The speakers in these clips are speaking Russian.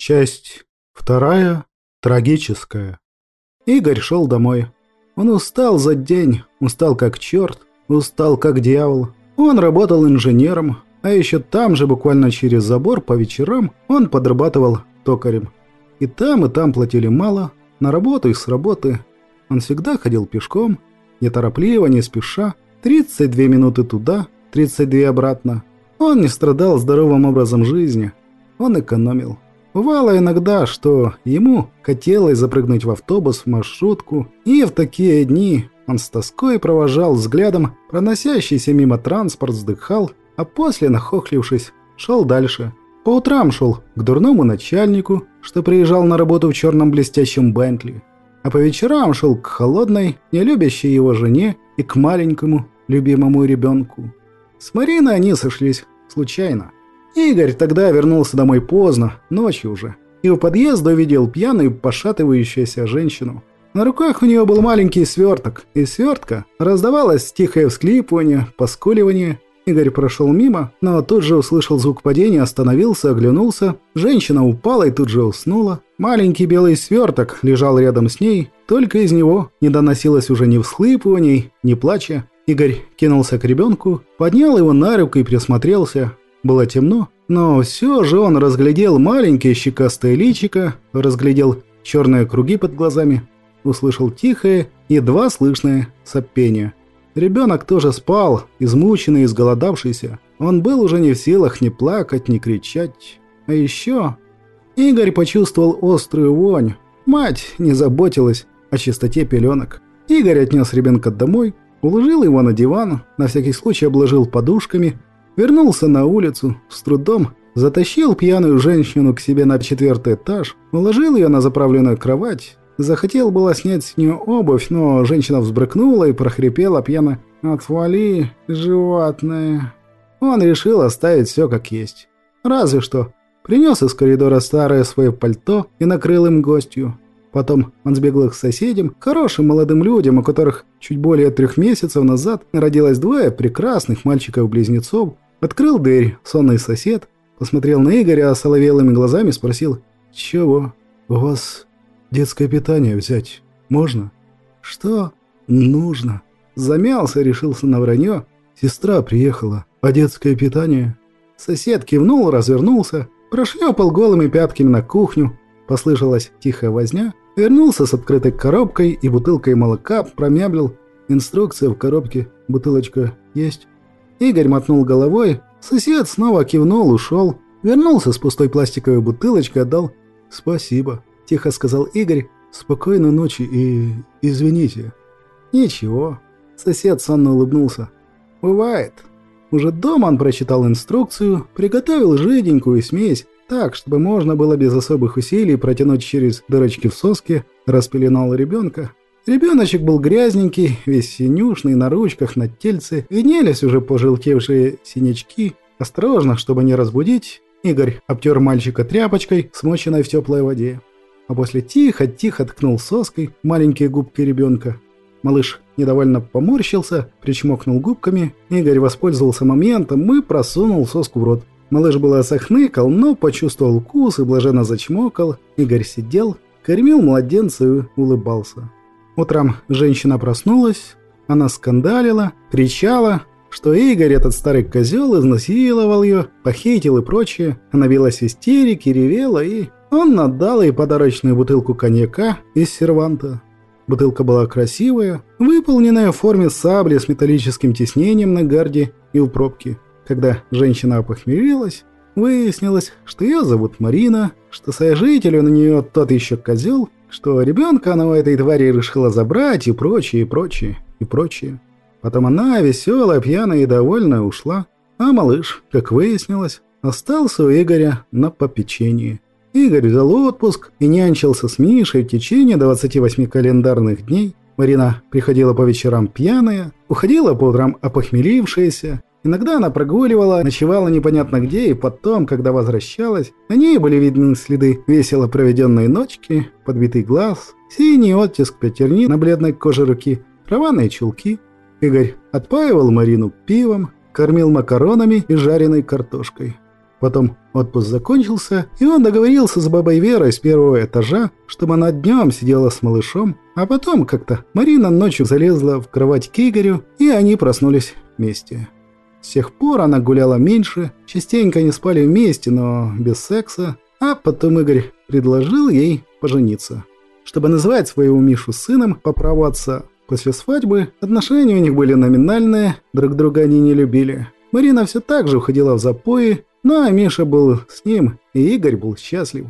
Часть вторая. Трагическая. Игорь шел домой. Он устал за день, устал как черт, устал как дьявол. Он работал инженером, а еще там же, буквально через забор, по вечерам, он подрабатывал токарем. И там, и там платили мало, на работу и с работы. Он всегда ходил пешком, неторопливо, не спеша, 32 минуты туда, 32 обратно. Он не страдал здоровым образом жизни, он экономил. Бывало иногда, что ему хотелось запрыгнуть в автобус, в маршрутку, и в такие дни он с тоской провожал взглядом проносящийся мимо транспорт, вздыхал, а после, нахохлившись, шел дальше. По утрам шел к дурному начальнику, что приезжал на работу в черном блестящем Бентли, а по вечерам шел к холодной, не любящей его жене и к маленькому, любимому ребенку. С Мариной они сошлись случайно. Игорь тогда вернулся домой поздно, ночью уже, и у подъезда увидел пьяную, пошатывающуюся женщину. На руках у нее был маленький сверток, и свертка раздавалось тихое всклипывание, поскуливание. Игорь прошел мимо, но тут же услышал звук падения, остановился, оглянулся. Женщина упала и тут же уснула. Маленький белый сверток лежал рядом с ней, только из него не доносилось уже ни всхлипываний, ни плача. Игорь кинулся к ребенку, поднял его на руку и присмотрелся. Было темно, но все же он разглядел маленькие щекастые личико, разглядел черные круги под глазами, услышал тихое, едва слышное сопение. Ребенок тоже спал, измученный, изголодавшийся. Он был уже не в силах ни плакать, ни кричать. А еще Игорь почувствовал острую вонь. Мать не заботилась о чистоте пеленок. Игорь отнес ребенка домой, уложил его на диван, на всякий случай обложил подушками – Вернулся на улицу, с трудом затащил пьяную женщину к себе на четвертый этаж, уложил ее на заправленную кровать. Захотел было снять с нее обувь, но женщина взбрыкнула и прохрипела пьяно «Отвали, животное». Он решил оставить все как есть. Разве что принес из коридора старое свое пальто и накрыл им гостью. Потом он сбегал к соседям, хорошим молодым людям, у которых чуть более трех месяцев назад родилось двое прекрасных мальчиков-близнецов, Открыл дверь, сонный сосед, посмотрел на Игоря соловелыми глазами, спросил «Чего? У вас детское питание взять можно?» «Что? Нужно». Замялся, решился на вранье. Сестра приехала. А детское питание? Сосед кивнул, развернулся, прошлепал голыми пятками на кухню. Послышалась тихая возня. Вернулся с открытой коробкой и бутылкой молока, промямлил. Инструкция в коробке. Бутылочка есть? Игорь мотнул головой, сосед снова кивнул, ушел. Вернулся с пустой пластиковой бутылочкой, отдал. «Спасибо», – тихо сказал Игорь. «Спокойной ночи и... извините». «Ничего». Сосед сонно улыбнулся. «Бывает». Уже дома он прочитал инструкцию, приготовил жиденькую смесь, так, чтобы можно было без особых усилий протянуть через дырочки в соске, распеленал ребенка, Ребеночек был грязненький, весь синюшный, на ручках, на тельце. Виднелись уже пожелтевшие синячки. Осторожно, чтобы не разбудить, Игорь обтер мальчика тряпочкой, смоченной в теплой воде. А после тихо-тихо ткнул соской маленькие губки ребенка. Малыш недовольно поморщился, причмокнул губками. Игорь воспользовался моментом и просунул соску в рот. Малыш было сохныкал, но почувствовал вкус и блаженно зачмокал. Игорь сидел, кормил младенца и улыбался. Утром женщина проснулась, она скандалила, кричала, что Игорь, этот старый козел, изнасиловал ее, похитил и прочее. Она билась в истерике, ревела, и он отдал ей подарочную бутылку коньяка из серванта. Бутылка была красивая, выполненная в форме сабли с металлическим тиснением на гарде и у пробки. Когда женщина опохмелилась, выяснилось, что ее зовут Марина, что сожитель у нее тот еще козел, что ребенка она у этой твари решила забрать и прочее, и прочее, и прочее. Потом она, веселая, пьяная и довольная, ушла, а малыш, как выяснилось, остался у Игоря на попечении. Игорь взял отпуск и нянчился с Мишей в течение 28 календарных дней. Марина приходила по вечерам пьяная, уходила по утрам опохмелившаяся, Иногда она прогуливала, ночевала непонятно где, и потом, когда возвращалась, на ней были видны следы весело проведенной ночки, подбитый глаз, синий оттиск пятерни на бледной коже руки, рваные чулки. Игорь отпаивал Марину пивом, кормил макаронами и жареной картошкой. Потом отпуск закончился, и он договорился с бабой Верой с первого этажа, чтобы она днем сидела с малышом, а потом как-то Марина ночью залезла в кровать к Игорю, и они проснулись вместе. С тех пор она гуляла меньше, частенько не спали вместе, но без секса, а потом Игорь предложил ей пожениться. Чтобы называть своего Мишу сыном по после свадьбы отношения у них были номинальные, друг друга они не любили. Марина все так же уходила в запои, но Миша был с ним, и Игорь был счастлив.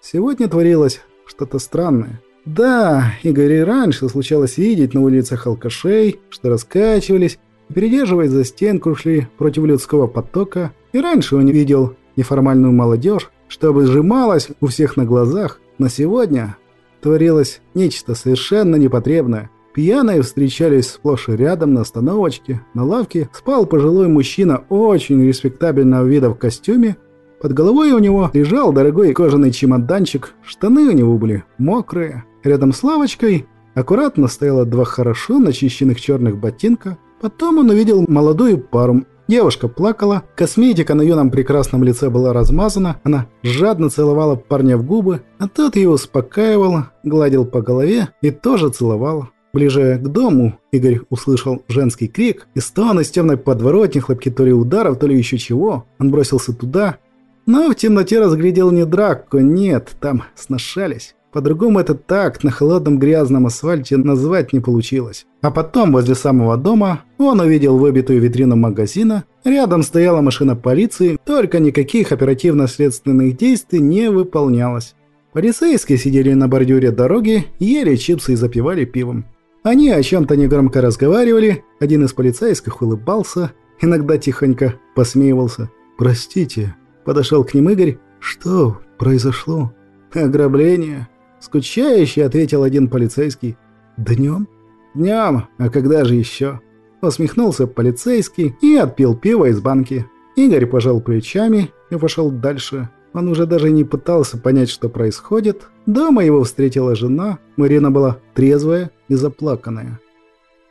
Сегодня творилось что-то странное. Да, Игорь и раньше случалось видеть на улицах алкашей, что раскачивались, передерживаясь за стенку, шли против людского потока. И раньше он видел неформальную молодежь, что сжималась у всех на глазах. Но сегодня творилось нечто совершенно непотребное. Пьяные встречались сплошь и рядом на остановочке. На лавке спал пожилой мужчина очень респектабельного вида в костюме. Под головой у него лежал дорогой кожаный чемоданчик, штаны у него были мокрые. Рядом с лавочкой аккуратно стояло два хорошо начищенных черных ботинка. Потом он увидел молодую пару. Девушка плакала, косметика на юном прекрасном лице была размазана, она жадно целовала парня в губы, а тот ее успокаивал, гладил по голове и тоже целовал. Ближе к дому Игорь услышал женский крик и стон из темной подворотни, хлопки то ли ударов, то ли еще чего. Он бросился туда, но в темноте разглядел не драку, нет, там сношались. По-другому этот такт на холодном грязном асфальте назвать не получилось. А потом, возле самого дома, он увидел выбитую витрину магазина. Рядом стояла машина полиции, только никаких оперативно-следственных действий не выполнялось. Полицейские сидели на бордюре дороги, ели чипсы и запивали пивом. Они о чем-то негромко разговаривали, один из полицейских улыбался, иногда тихонько посмеивался. «Простите», — подошел к ним Игорь, — «что произошло?» «Ограбление», — скучающе ответил один полицейский. «Днем?» «Днем, а когда же еще?» Усмехнулся полицейский и отпил пиво из банки. Игорь пожал плечами и пошел дальше. Он уже даже не пытался понять, что происходит. Дома его встретила жена. Марина была трезвая и заплаканная.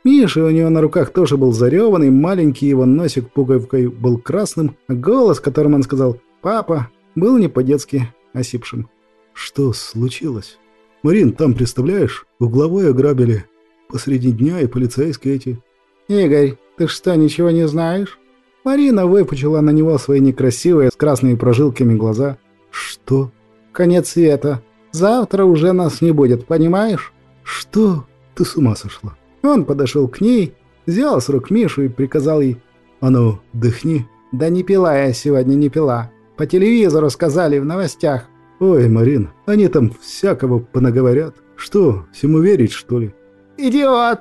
Миша у нее на руках тоже был зареванный, маленький его носик пуговкой был красным, а голос, которым он сказал «папа», был не по-детски осипшим. «Что случилось?» «Марин, там, представляешь, угловой ограбили. Посреди дня и полицейские эти». «Игорь, ты что, ничего не знаешь?» Марина выпучила на него свои некрасивые с красными прожилками глаза. «Что?» «Конец света. Завтра уже нас не будет, понимаешь?» «Что? Ты с ума сошла?» Он подошел к ней, взял с рук Мишу и приказал ей «А ну, дыхни». «Да не пила я сегодня, не пила. По телевизору сказали в новостях». «Ой, Марин, они там всякого понаговорят. Что, всему верить, что ли?» «Идиот!»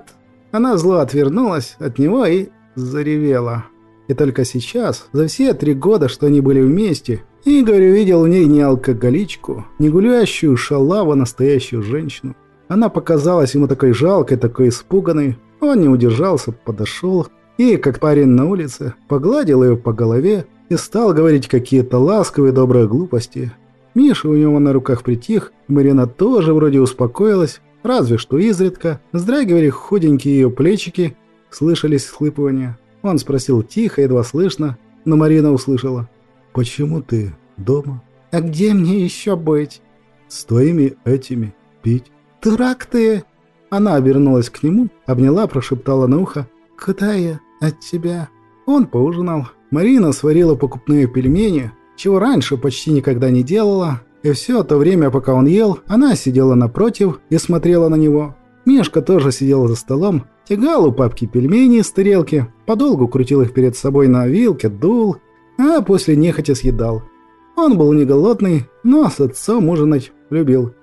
Она зло отвернулась от него и заревела. И только сейчас, за все три года, что они были вместе, Игорь увидел в ней не алкоголичку, не гулящую шалаву, а настоящую женщину. Она показалась ему такой жалкой, такой испуганной. Он не удержался, подошел и, как парень на улице, погладил ее по голове и стал говорить какие-то ласковые добрые глупости. Миша у него на руках притих, Марина тоже вроде успокоилась, разве что изредка вздрагивали худенькие ее плечики, слышались схлыпывания. Он спросил тихо, едва слышно, но Марина услышала. «Почему ты дома?» «А где мне еще быть?» «С твоими этими пить». «Дурак ты!» Она обернулась к нему, обняла, прошептала на ухо. «Куда я от тебя?» Он поужинал. Марина сварила покупные пельмени, чего раньше почти никогда не делала. И все то время, пока он ел, она сидела напротив и смотрела на него. Мишка тоже сидел за столом, тягал у папки пельмени из тарелки, подолгу крутил их перед собой на вилке, дул, а после нехотя съедал. Он был не голодный, но с отцом ужинать любил.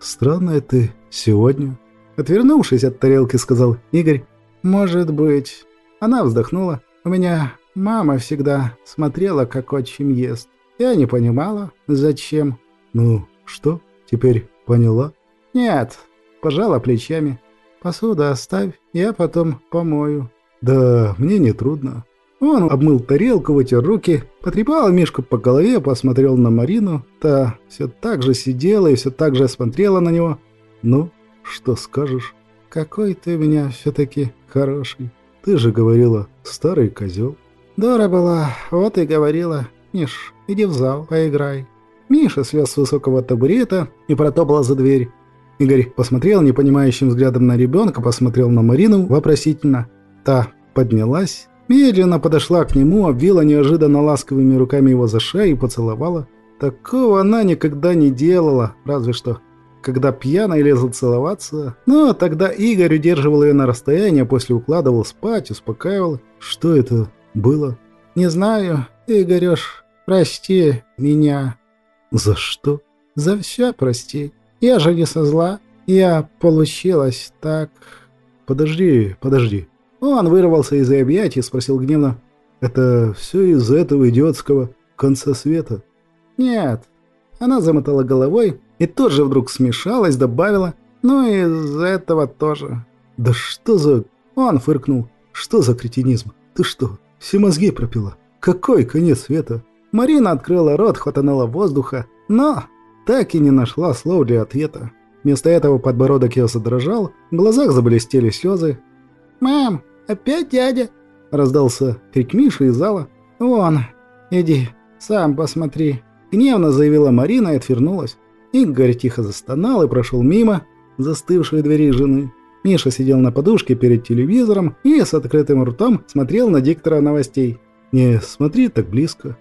«Странная ты сегодня», — отвернувшись от тарелки, сказал Игорь. «Может быть». Она вздохнула. «У меня мама всегда смотрела, как отчим ест. Я не понимала, зачем». «Ну, что, теперь поняла?» «Нет, пожала плечами. «Посуду оставь, я потом помою». «Да, мне не трудно». Он обмыл тарелку, вытер руки, потрепал Мишку по голове, посмотрел на Марину. Та все так же сидела и все так же смотрела на него. «Ну, что скажешь?» «Какой ты у меня все-таки хороший. Ты же говорила, старый козел». «Дура была, вот и говорила. Миш, иди в зал, поиграй». Миша слез с высокого табурета и протопал за дверь. Игорь посмотрел непонимающим взглядом на ребенка, посмотрел на Марину вопросительно. Та поднялась, медленно подошла к нему, обвила неожиданно ласковыми руками его за шею и поцеловала. Такого она никогда не делала, разве что когда пьяная лезла целоваться. Но тогда Игорь удерживал ее на расстоянии, а после укладывал спать, успокаивал. Что это было? «Не знаю, Игорёш, прости меня». «За что?» «За все прости. Я же не со зла. Я получилось так...» «Подожди, подожди». Он вырвался из объятий и спросил гневно. «Это все из-за этого идиотского конца света?» «Нет». Она замотала головой, и тут же вдруг смешалась, добавила, ну и из этого тоже. «Да что за...» Он фыркнул. «Что за кретинизм? Ты что, все мозги пропила? Какой конец света?» Марина открыла рот, хватанула воздуха, но так и не нашла слов для ответа. Вместо этого подбородок ее задрожал, в глазах заблестели слезы. «Мам, опять дядя?» – раздался крик Миши из зала. «Вон, иди, сам посмотри», – гневно заявила Марина и отвернулась. Игорь тихо застонал и прошел мимо застывшей двери жены. Миша сидел на подушке перед телевизором и с открытым ртом смотрел на диктора новостей. «Не смотри так близко».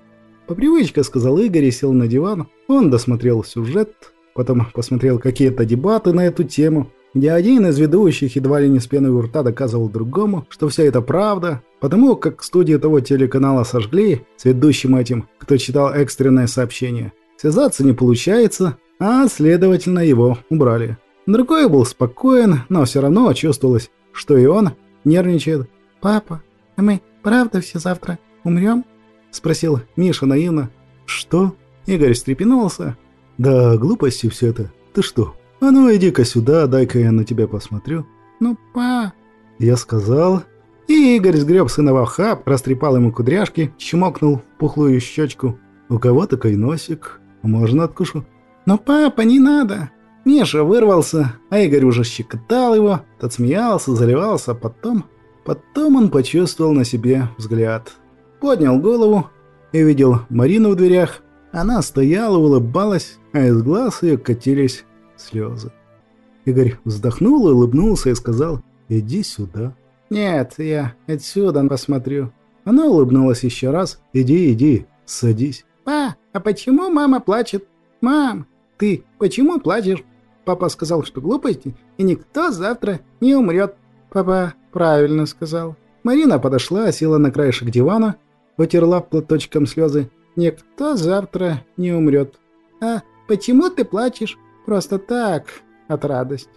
По привычке сказал Игорь и сел на диван. Он досмотрел сюжет, потом посмотрел какие-то дебаты на эту тему, где один из ведущих едва ли не с пеной у рта доказывал другому, что все это правда, потому как студию того телеканала сожгли с ведущим этим, кто читал экстренное сообщение. Связаться не получается, а, следовательно, его убрали. Другой был спокоен, но все равно чувствовалось, что и он нервничает. «Папа, а мы правда все завтра умрем?» – спросил Миша наивно. «Что?» – Игорь встрепенулся. «Да глупости все это. Ты что? А ну иди-ка сюда, дай-ка я на тебя посмотрю». «Ну, па...» Я сказал. И Игорь сгреб сына в охап, растрепал ему кудряшки, чмокнул пухлую щечку. «У кого такой носик? Можно откушу?» «Но, папа, не надо!» Миша вырвался, а Игорь уже щекотал его, тот смеялся, заливался, а потом... Потом он почувствовал на себе взгляд. Поднял голову и видел Марину в дверях. Она стояла, улыбалась, а из глаз ее катились слезы. Игорь вздохнул, улыбнулся и сказал «Иди сюда». «Нет, я отсюда посмотрю». Она улыбнулась еще раз «Иди, иди, садись». «Па, а почему мама плачет?» «Мам, «Ты почему плачешь?» Папа сказал, что глупости, и никто завтра не умрет. Папа правильно сказал. Марина подошла, села на краешек дивана, вытерла платочком слезы. «Никто завтра не умрет». «А почему ты плачешь?» «Просто так, от радости».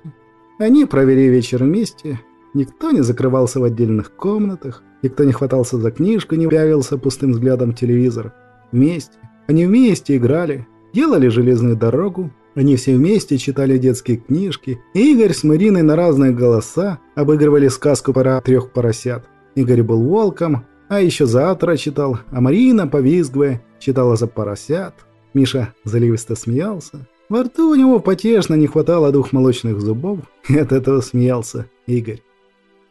Они провели вечер вместе. Никто не закрывался в отдельных комнатах, никто не хватался за книжку, не явился пустым взглядом телевизор. Вместе. Они вместе играли, делали железную дорогу, они все вместе читали детские книжки, и Игорь с Мариной на разные голоса обыгрывали сказку про трех поросят. Игорь был волком, а еще завтра читал, а Марина, повизгивая, читала за поросят. Миша заливисто смеялся. Во рту у него потешно не хватало двух молочных зубов, и от этого смеялся Игорь.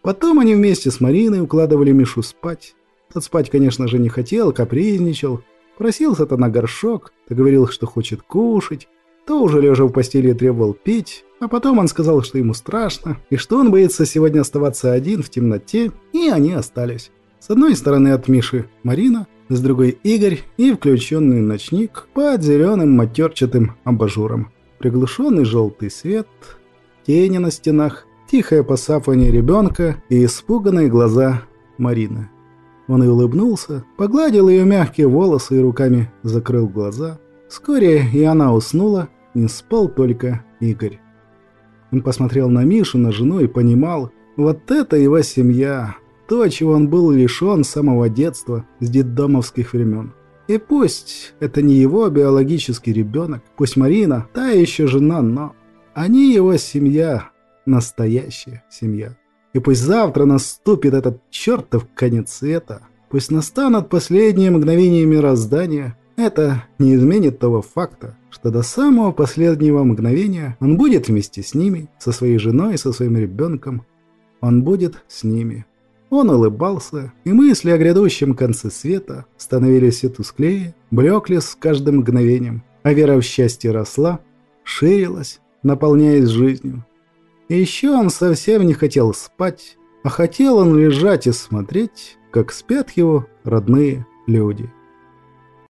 Потом они вместе с Мариной укладывали Мишу спать. Тот спать, конечно же, не хотел, капризничал, Просился-то на горшок, то говорил, что хочет кушать, то уже лежа в постели требовал пить, а потом он сказал, что ему страшно, и что он боится сегодня оставаться один в темноте, и они остались. С одной стороны от Миши Марина, с другой Игорь и включенный ночник под зеленым матерчатым абажуром. Приглушенный желтый свет, тени на стенах, тихое посапывание ребенка и испуганные глаза Марины. Он и улыбнулся, погладил ее мягкие волосы и руками закрыл глаза. Вскоре и она уснула, не спал только Игорь. Он посмотрел на Мишу, на жену и понимал, вот это его семья, то, чего он был лишен с самого детства, с детдомовских времен. И пусть это не его биологический ребенок, пусть Марина, та еще жена, но они его семья, настоящая семья. И пусть завтра наступит этот чертов конец света, пусть настанут последние мгновения мироздания, это не изменит того факта, что до самого последнего мгновения он будет вместе с ними, со своей женой и со своим ребенком. Он будет с ними. Он улыбался, и мысли о грядущем конце света становились все тусклее, блекли с каждым мгновением, а вера в счастье росла, ширилась, наполняясь жизнью. И еще он совсем не хотел спать, а хотел он лежать и смотреть, как спят его родные люди.